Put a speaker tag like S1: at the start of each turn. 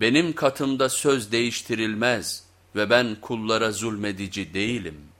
S1: Benim katımda söz değiştirilmez ve ben kullara zulmedici değilim.''